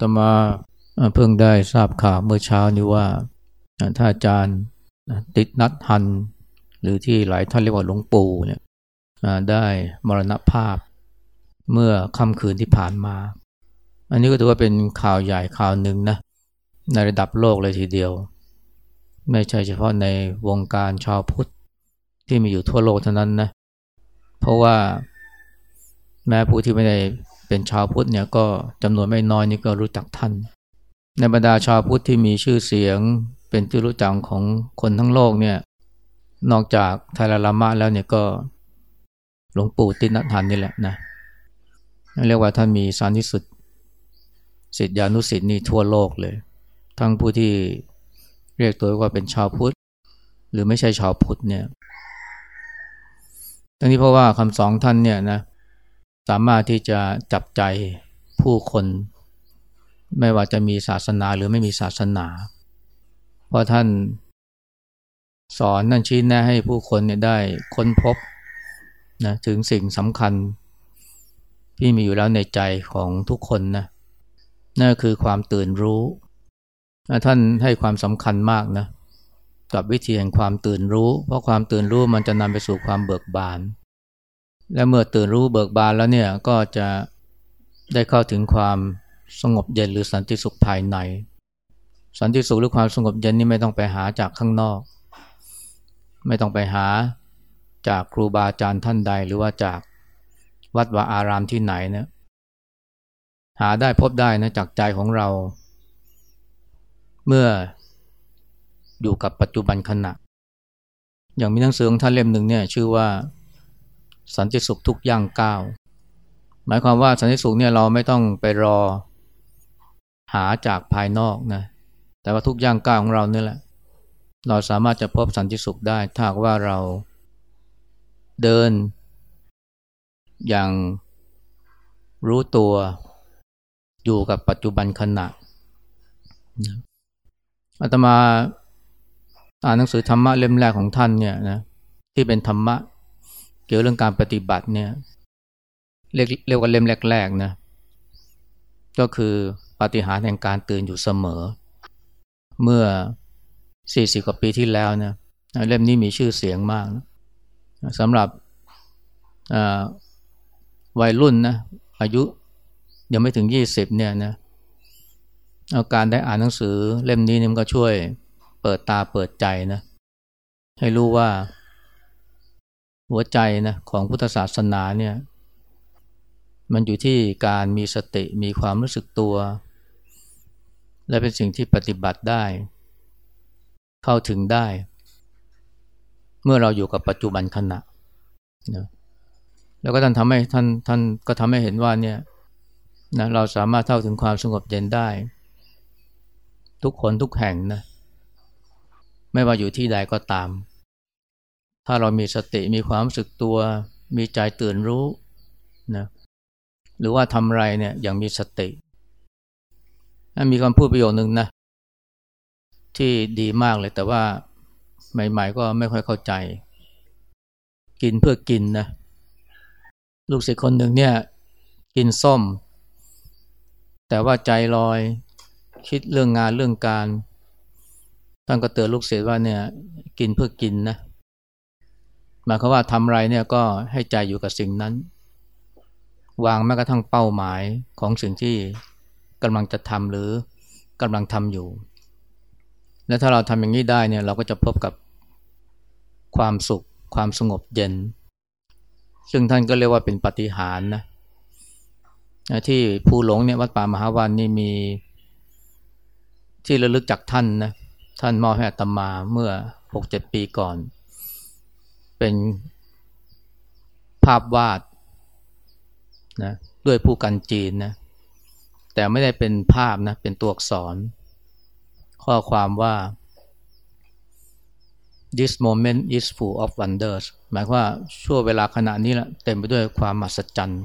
ตมาเพิ่งได้ทราบข่าวเมื่อเช้านี้ว่าท่านอาจารย์ติดนัดหัน หรือที่หลายท่านเรียกว่าหลวงปู่เนี่ยได้มรณภาพเมื่อค่ำคืนที่ผ่านมา อันนี้ก็ถือว่าเป็นข่าวใหญ่ข่าวหนึ่งนะในระดับโลกเลยทีเดียว ไม่ใช่เฉพาะในวงการชาวพุทธที่มีอยู่ทั่วโลกเท่านั้นนะเพราะว่าแม้ผู้ที่ไม่ได้ เป็นชาวพุทธเนี่ยก็จำนวนไม่น้อยนี่ก็รู้จักท่าน ในบรรดาชาวพุทธที่มีชื่อเสียงเป็นที่รู้จักของคนทั้งโลกเนี่ยนอกจากไทยลามะแล้วเนี่ยก็หลวงปู่ตินัทันนี่แหละนะเรียกว่าท่านมีสานิสุดสิทธิานุสิทธิ์นี่ทั่วโลกเลย ทั้งผู้ที่เรียกตัวว่าเป็นชาวพุทธ หรือไม่ใช่ชาวพุทธเนี่ยทั้งนี้เพราะว่าคำสองท่านเนี่ยนะ สามารถที่จะจับใจผู้คน ไม่ว่าจะมีศาสนาหรือไม่มีศาสนา เพราะท่านสอนนั่นชี้แนะให้ผู้คนเนี่ยได้ค้นพบนะถึงสิ่งสำคัญ ที่มีอยู่แล้วในใจของทุกคนนะนั่นคือความตื่นรู้ ท่านให้ความสำคัญมากนะกับวิธีแห่งความตื่นรู้ เพราะความตื่นรู้มันจะนำไปสู่ความเบิกบาน และเมื่อตื่นรู้เบิกบานแล้วเนี่ยก็จะได้เข้าถึงความสงบเย็นหรือสันติสุขภายใน สันติสุขหรือความสงบเย็นนี่ไม่ต้องไปหาจากข้างนอก ไม่ต้องไปหาจากครูบาอาจารย์ท่านใด หรือว่าจากวัดวาอารามที่ไหนนะหาได้พบได้นะจากใจของเรา เมื่ออยู่กับปัจจุบันขณะ อย่างมีหนังสือของท่านเล่มหนึ่งเนี่ยชื่อว่า สันติสุขทุกย่างก้าวหมายความว่าสันติสุขเนี่ยเราไม่ต้องไปรอหาจากภายนอกนะแต่ว่าทุกย่างก้าวของเราเนี่ยแหละ เราสามารถจะพบสันติสุขได้ถ้าว่าเราเดิน อย่างรู้ตัวอยู่กับปัจจุบันขณะอาตมาอ่านหนังสือธรรมะเล่มแรกของท่านเนี่ยนะที่เป็นธรรมะ เกี่ยวเรื่องการปฏิบัติเนี่ยเรียกเรียกว่าเล่มแรกๆนะก็คือปฏิหารแห่งการตื่นอยู่เสมอ เมื่อสี่สิบกว่าปีที่แล้วนะเล่มนี้มีชื่อเสียงมากนะสำหรับวัยรุ่นนะอายุยังไม่ถึงยี่สิบเนี่ยนะอาการได้อ่านหนังสือเล่มนี้นี่มันก็ช่วยเปิดตาเปิดใจนะให้รู้ว่า หัวใจนะของพุทธศาสนาเนี่ยมันอยู่ที่การมีสติมีความรู้สึกตัว และเป็นสิ่งที่ปฏิบัติได้ เข้าถึงได้ เมื่อเราอยู่กับปัจจุบันขณะนะแล้วก็ท่านทำให้ท่านท่านก็ทำให้เห็นว่าเนี่ยนะเราสามารถเท่าถึงความสงบเย็นได้ ทุกคนทุกแห่งนะไม่ว่าอยู่ที่ใดก็ตาม ถ้าเรามีสติมีความรู้สึกตัว มีใจตื่นรู้นะหรือว่าทำไรเนี่ยอย่างมีสติ มีคำพูดประโยคนึงนะ ที่ดีมากเลยแต่ว่าใหม่ ๆ ก็ไม่ค่อยเข้าใจ กินเพื่อกินนะ ลูกศิษย์คนหนึ่งเนี่ย กินส้ม แต่ว่าใจลอยคิดเรื่องงานเรื่องการท่านก็เตือนลูกศิษย์ว่าเนี่ย กินเพื่อกินนะ หมายความว่าทำอะไรเนี่ยก็ให้ใจอยู่กับสิ่งนั้น วางแม้กระทั่งเป้าหมายของสิ่งที่กำลังจะทำหรือกำลังทำอยู่ และถ้าเราทำอย่างนี้ได้เนี่ยเราก็จะพบกับความสุข ความสงบเย็น ซึ่งท่านก็เรียกว่าเป็นปฏิหารนะที่ภูหลงเนี่ยวัดป่ามหาวันนี่มี ที่ระลึกจากท่านนะท่านมอบให้อัตมาเมื่อหกเจ็ดปีก่อน เป็นภาพวาดนะด้วยผู้กันจีนนะแต่ไม่ได้เป็นภาพนะเป็นตัวอักษร ข้อความว่า this moment is full of wonders หมายว่าช่วงเวลาขณะนี้ละเต็มไปด้วยความมหัศจรรย์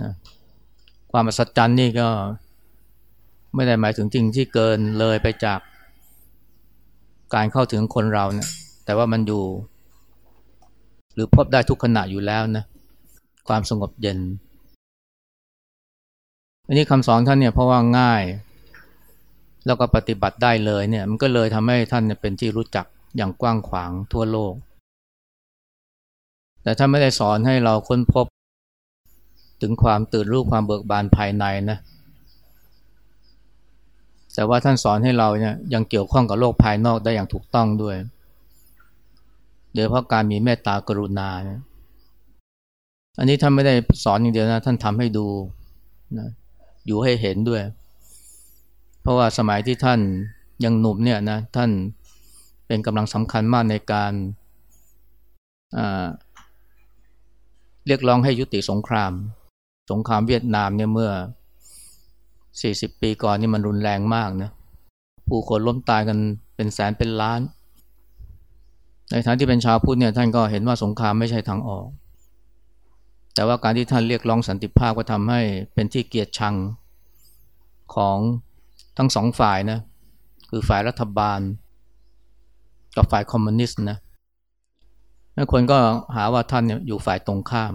นะความมหัศจรรย์นี่ก็ไม่ได้หมายถึงจริงที่เกินเลยไปจากการเข้าถึงคนเราเนะี่ยแต่ว่ามันอยู่ หรือพบได้ทุกขณะอยู่แล้วนะความสงบเย็น อันนี้คำสอนท่านเนี่ยเพราะว่าง่าย แล้วก็ปฏิบัติได้เลยเนี่ยมันก็เลยทำให้ท่านเป็นที่รู้จักอย่างกว้างขวางทั่วโลก แต่ถ้าไม่ได้สอนให้เราค้นพบ ถึงความตื่นรู้ความเบิกบานภายในนะแต่ว่าท่านสอนให้เราเนี่ยยังเกี่ยวข้องกับโลกภายนอกได้อย่างถูกต้องด้วย โดยเพราะการมีเมตตากรุณาเนี่ยอันนี้ท่านไม่ได้สอนอย่างเดียวนะ ท่านทำให้ดูนะอยู่ให้เห็นด้วย เพราะว่าสมัยที่ท่านยังหนุ่มเนี่ยนะท่านเป็นกำลังสำคัญมากในการเรียกร้องให้ยุติสงคราม สงครามเวียดนามเนี่ยเมื่อ 40 ปีก่อนนี่มันรุนแรงมากนะผู้คนล้มตายกันเป็นแสนเป็นล้าน ในฐานที่เป็นชาวพุทธเนี่ยท่านก็เห็นว่าสงครามไม่ใช่ทางออก แต่ว่าการที่ท่านเรียกร้องสันติภาพก็ทำให้เป็นที่เกียดชังของทั้งสองฝ่ายนะคือฝ่ายรัฐบาล กับฝ่ายคอมมิวนิสต์นะแล้วคนก็หาว่าท่านเนี่ยอยู่ฝ่ายตรงข้าม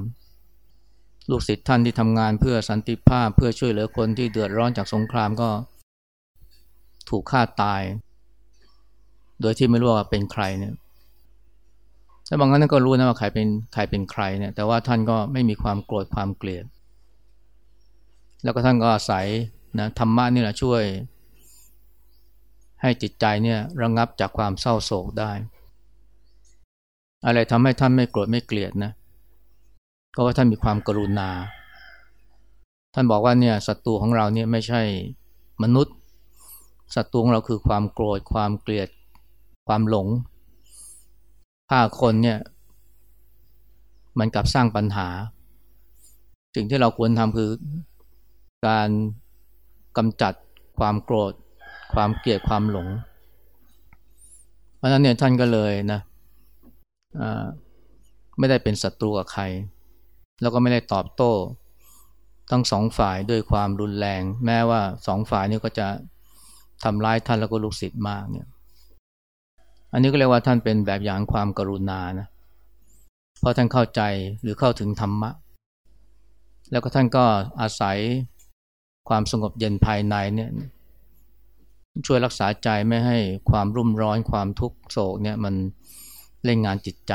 ลูกศิษย์ท่านที่ทำงานเพื่อสันติภาพเพื่อช่วยเหลือคนที่เดือดร้อนจากสงครามก็ ถูกฆ่าตาย โดยที่ไม่รู้ว่าเป็นใครเนี่ย แต่บางครั้งท่านก็รู้นะว่าใครเป็นใครเป็นใครเนี่ย แต่ว่าท่านก็ไม่มีความโกรธความเกลียด แล้วก็ท่านก็อาศัยนะธรรมะนี่แหละช่วย ให้จิตใจเนี่ยระงงับจากความเศร้าโศกได้ อะไรทำให้ท่านไม่โกรธไม่เกลียดนะ ก็ว่าท่านมีความกรุณา ท่านบอกว่าเนี่ยศัตรูของเราเนี่ยไม่ใช่มนุษย์ศัตรูของเราคือความโกรธความเกลียดความหลง ฆ่าคนเนี่ยมันกลับสร้างปัญหา สิ่งที่เราควรทำคือการกำจัดความโกรธ ความเกลียดความหลง เพราะนั้นเนี่ยท่านก็เลยนะไม่ได้เป็นศัตรูกับใคร แล้วก็ไม่ได้ตอบโต้ทั้งสองฝ่ายด้วยความรุนแรง แม้ว่าสองฝ่ายนี้ก็จะทำร้ายท่านแล้วก็ลูกศิษย์มากเนี่ย อันนี้ก็เรียกว่าท่านเป็นแบบอย่างความกรุณานะเพราะท่านเข้าใจหรือเข้าถึงธรรมะ แล้วก็ท่านก็อาศัยความสงบเย็นภายในเนี่ยช่วยรักษาใจไม่ให้ความรุ่มร้อนความทุกโศกเนี่ยมันเล่นงานจิตใจ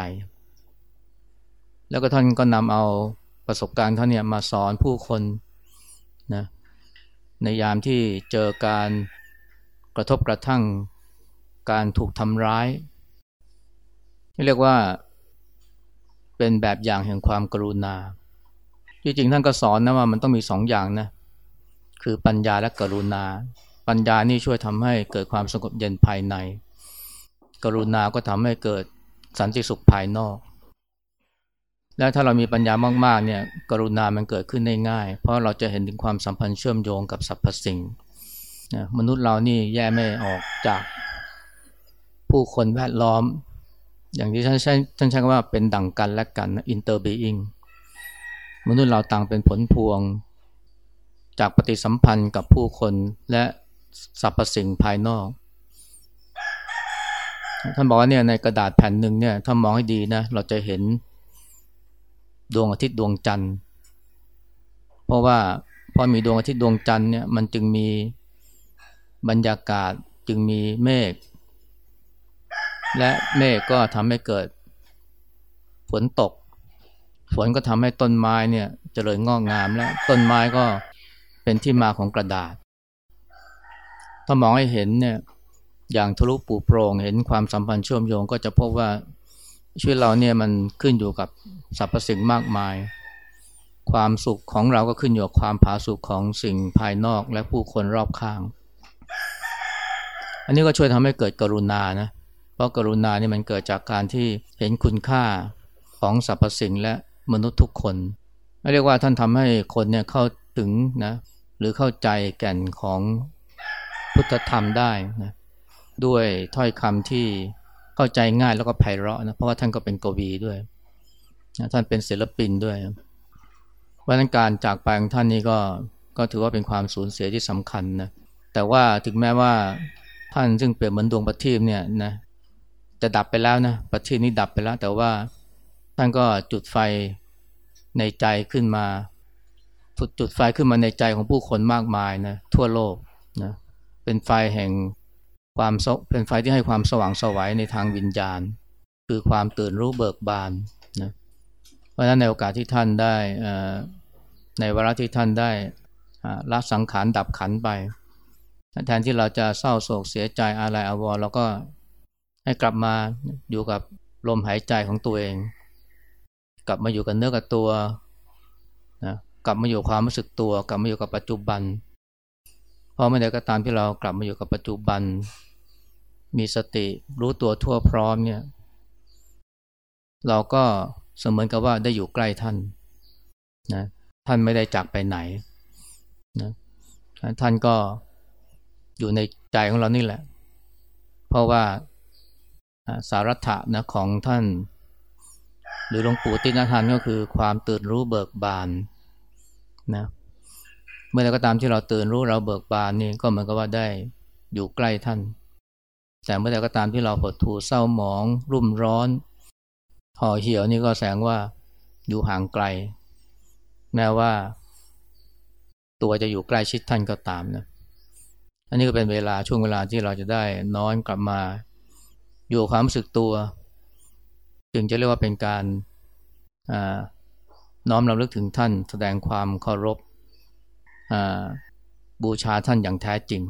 แล้วก็ท่านก็นำเอาประสบการณ์ท่านเนี่ยมาสอนผู้คนนะในยามที่เจอการกระทบกระทั่ง การถูกทำร้ายเรียกว่าเป็นแบบอย่างแห่งความกรุณาที่จริงท่านก็สอนนะว่ามันต้องมีสองอย่างนะ คือปัญญาและกรุณา ปัญญานี่ช่วยทำให้เกิดความสงบเย็นภายใน กรุณาก็ทำให้เกิดสันติสุขภายนอก และถ้าเรามีปัญญามากๆเนี่ย กรุณามันเกิดขึ้นได้ง่าย เพราะเราจะเห็นถึงความสัมพันธ์เชื่อมโยงกับสรรพสิ่ง มนุษย์เรานี่แยกไม่ออกจาก ผู้คนแวดล้อม อย่างที่ท่านใช้ท่านใช้คำว่าเป็นดั่งกันและกัน interbeing มนุษย์เราต่างเป็นผลพวง จากปฏิสัมพันธ์กับผู้คนและสรรพสิ่งภายนอก ท่านบอกว่าเนี่ยในกระดาษแผ่นหนึ่งเนี่ยถ้ามองให้ดีนะเราจะเห็นดวงอาทิตย์ดวงจันทร์ เพราะว่าพอมีดวงอาทิตย์ดวงจันทร์เนี่ยมันจึงมีบรรยากาศจึงมีเมฆ และเมฆก็ทำให้เกิดฝนตก ฝนก็ทำให้ต้นไม้เนี่ยจเจริญงอกงามและต้นไม้ก็เป็นที่มาของกระดาษ ถ้ามองให้เห็นเนี่ยอย่างทะลุปูโปร่งเห็นความสัมพันธ์เชื่อมโยงก็จะพบว่าชีวิตเราเนี่ยมันขึ้นอยู่กับสรรพสิ่งมากมาย ความสุขของเราก็ขึ้นอยู่กับความผาสุกของสิ่งภายนอกและผู้คนรอบข้าง อันนี้ก็ช่วยทำให้เกิดกรุณานะ เพราะกรุณานี่มันเกิดจากการที่เห็นคุณค่าของสรรพสิ่งและมนุษย์ทุกคนเรียกว่าท่านทำให้คนเนี่ยเข้าถึงนะหรือเข้าใจแก่นของพุทธธรรมได้นะด้วยถ้อยคำที่เข้าใจง่ายแล้วก็ไพเราะนะเพราะว่าท่านก็เป็นกวีด้วยนะท่านเป็นศิลปินด้วยวันนั้นการจากไปของท่านนี้ก็ก็ถือว่าเป็นความสูญเสียที่สำคัญนะแต่ว่าถึงแม้ว่าท่านซึ่งเปรียบเหมือนดวงประทีปเนี่ยนะ จะดับไปแล้วนะประทีปนี้ดับไปแล้ว แต่ว่าท่านก็จุดไฟในใจขึ้นมาจุดไฟขึ้นมาในใจของผู้คนมากมายนะทั่วโลกนะเป็นไฟแห่งความเป็นไฟที่ให้ความสว่างสวัยในทางวิญญาณ คือความตื่นรู้เบิกบานนะเพราะฉะนั้นในโอกาสที่ท่านได้ในเวลาที่ท่านได้ละสังขารดับขันไป แทนที่เราจะเศร้าโศกเสียใจอะไรอาวรเราก็ ให้กลับมาอยู่กับลมหายใจของตัวเอง กลับมาอยู่กับเนื้อกับตัวนะกลับมาอยู่ความรู้สึกตัว กลับมาอยู่กับปัจจุบันพอเมื่อใดก็ตามที่เรากลับมาอยู่กับปัจจุบัน มีสติรู้ตัวทั่วพร้อมเนี่ย เราก็เสมือนกับว่าได้อยู่ใกล้ท่านนะท่านไม่ได้จากไปไหนนะท่านก็อยู่ในใจของเรานี่แหละ เพราะว่า สารัตะนะของท่าน หรือหลวงปู่ติณทานก็คือความตื่นรู้เบิกบานนะเมื่อใดก็ตามที่เราตื่นรู้เราเบิกบานนี่ก็เหมือนกับว่าได้อยู่ใกล้ท่าน แต่เมื่อใดก็ตามที่เราหดหู่เศร้าหมอง รุ่มร้อนห่อเหี่ยวนี่ก็แสงว่าอยู่ห่างไกล แม้ว่า ตัวจะอยู่ใกล้ชิดท่านก็ตามนะอันนี้ก็เป็นเวลาช่วงเวลาที่เราจะได้น้อนกลับมา อยู่ความรู้สึกตัว จึงจะเรียกว่าเป็นการน้อมรำลึกถึงท่าน แสดงความเคารพบูชาท่านอย่างแท้จริง